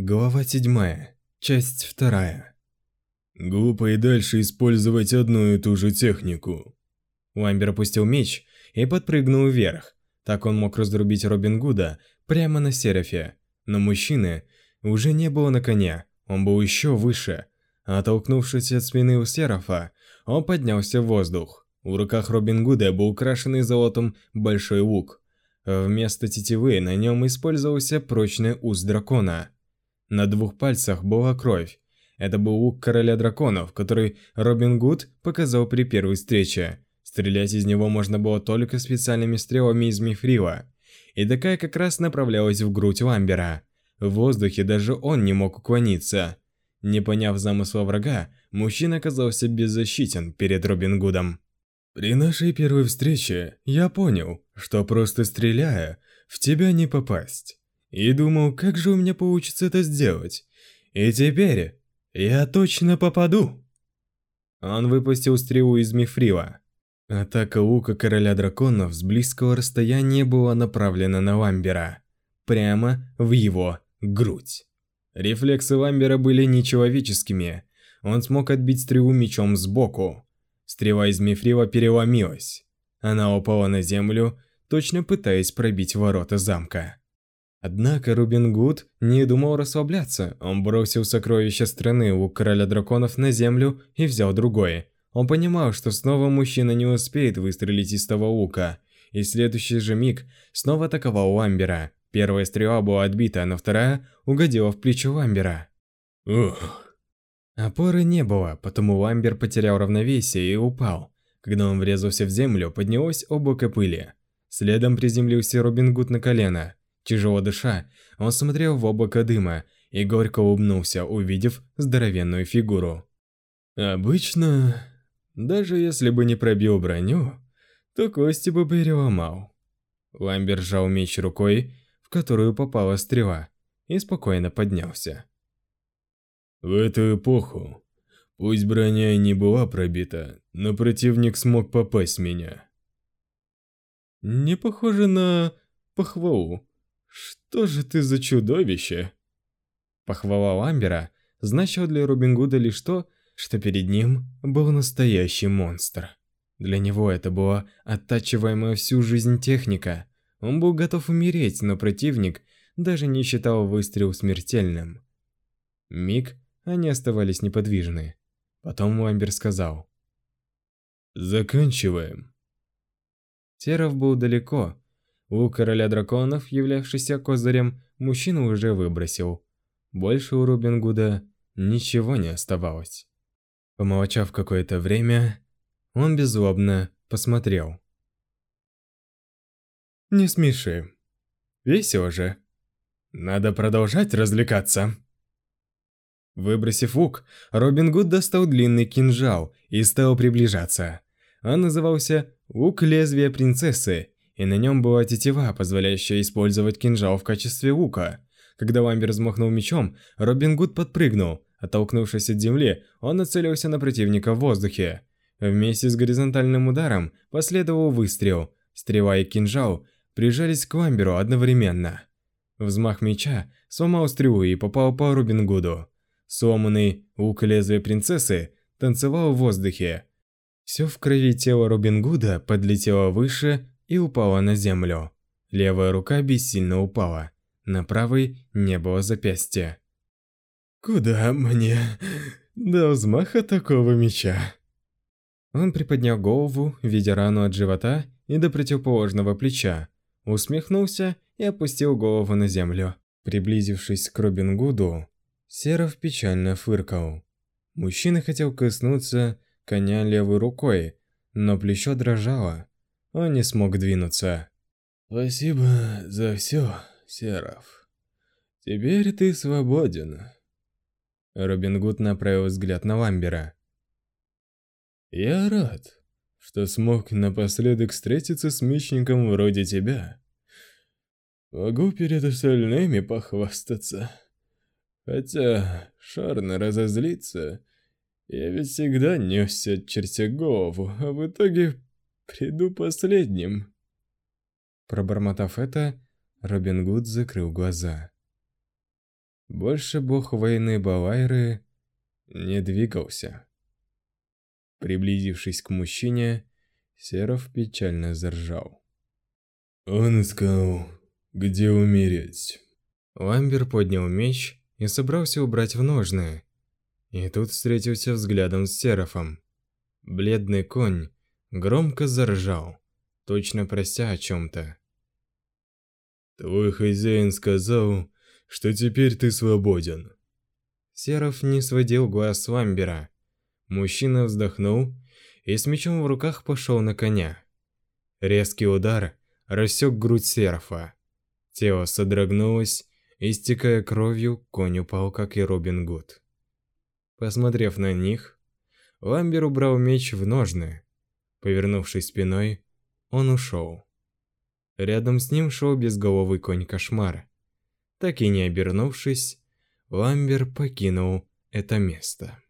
Глава 7. Часть 2. Глупо и дальше использовать одну и ту же технику. Ламбер опустил меч и подпрыгнул вверх. Так он мог разрубить Робин Гуда прямо на Серафе. Но мужчины уже не было на коне, он был еще выше. Оттолкнувшись от спины у Серафа, он поднялся в воздух. В руках Робин Гуда был украшенный золотом большой лук. Вместо тетивы на нем использовался прочный уз дракона – на двух пальцах была кровь. Это был лук короля драконов, который Робин Гуд показал при первой встрече. Стрелять из него можно было только специальными стрелами из мифрила. И такая как раз направлялась в грудь Ламбера. В воздухе даже он не мог уклониться. Не поняв замысла врага, мужчина оказался беззащитен перед Робин Гудом. При нашей первой встрече я понял, что просто стреляя, в тебя не попасть и думал, как же у меня получится это сделать. И теперь я точно попаду. Он выпустил стрелу из мифрила. Атака лука короля драконов с близкого расстояния была направлена на Ламбера, прямо в его грудь. Рефлексы Ламбера были нечеловеческими. Он смог отбить стрелу мечом сбоку. Стрела из мифрила переломилась. Она упала на землю, точно пытаясь пробить ворота замка. Однако Рубин Гуд не думал расслабляться. Он бросил сокровища страны у короля драконов на землю и взял другое. Он понимал, что снова мужчина не успеет выстрелить из того лука. И в следующий же миг снова атаковал Ламбера. Первая стрела была отбита, но вторая угодила в плечо Ламбера. Ух. Опоры не было, потому Ламбер потерял равновесие и упал. Когда он врезался в землю, поднялось облако пыли. Следом приземлился Робин Гуд на колено. Тяжело дыша, он смотрел в облако дыма и горько улыбнулся, увидев здоровенную фигуру. Обычно, даже если бы не пробил броню, то кости бы переломал. Ламбер сжал меч рукой, в которую попала стрела, и спокойно поднялся. В эту эпоху, пусть броня и не была пробита, но противник смог попасть в меня. Не похоже на похвалу. «Что же ты за чудовище?» Похвала Ламбера значила для Робин Гуда лишь то, что перед ним был настоящий монстр. Для него это была оттачиваемая всю жизнь техника. Он был готов умереть, но противник даже не считал выстрел смертельным. Миг они оставались неподвижны. Потом Ламбер сказал. «Заканчиваем». Теров был далеко, у короля драконов, являвшийся козырем, мужчина уже выбросил. Больше у Робин Гуда ничего не оставалось. Помолчав какое-то время, он беззлобно посмотрел. «Не смеши. Весело же. Надо продолжать развлекаться». Выбросив лук, Робин Гуд достал длинный кинжал и стал приближаться. Он назывался «Лук лезвия принцессы» и на нем была тетива, позволяющая использовать кинжал в качестве лука. Когда Ламбер взмахнул мечом, Робин Гуд подпрыгнул. Оттолкнувшись от земли, он нацелился на противника в воздухе. Вместе с горизонтальным ударом последовал выстрел. Стрела и кинжал прижались к Ламберу одновременно. Взмах меча сломал стрелу и попал по Робин Гуду. Сломанный лук лезвия принцессы танцевал в воздухе. Все в крови тело Робин Гуда подлетело выше и упала на землю. Левая рука бессильно упала. На правой не было запястья. «Куда мне до взмаха такого меча?» Он приподнял голову, видя рану от живота и до противоположного плеча, усмехнулся и опустил голову на землю. Приблизившись к Робин Гуду, Серов печально фыркал. Мужчина хотел коснуться коня левой рукой, но плечо дрожало он не смог двинуться. «Спасибо за все, Сераф. Теперь ты свободен». Робин Гуд направил взгляд на Ламбера. «Я рад, что смог напоследок встретиться с мечником вроде тебя. Могу перед остальными похвастаться. Хотя Шарна разозлится, я ведь всегда несся чертя голову, а в итоге Приду последним. Пробормотав это, Робин Гуд закрыл глаза. Больше бог войны Балайры не двигался. Приблизившись к мужчине, Серов печально заржал. Он искал, где умереть. Ламбер поднял меч и собрался убрать в ножны. И тут встретился взглядом с Серафом. Бледный конь громко заржал, точно прося о чем-то. «Твой хозяин сказал, что теперь ты свободен». Серов не сводил глаз с Ламбера. Мужчина вздохнул и с мечом в руках пошел на коня. Резкий удар рассек грудь Серафа. Тело содрогнулось, истекая кровью, конь упал, как и Робин Гуд. Посмотрев на них, Ламбер убрал меч в ножны. Повернувшись спиной, он ушел. Рядом с ним шел безголовый конь-кошмар. Так и не обернувшись, Ламбер покинул это место.